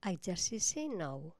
Exercici 9.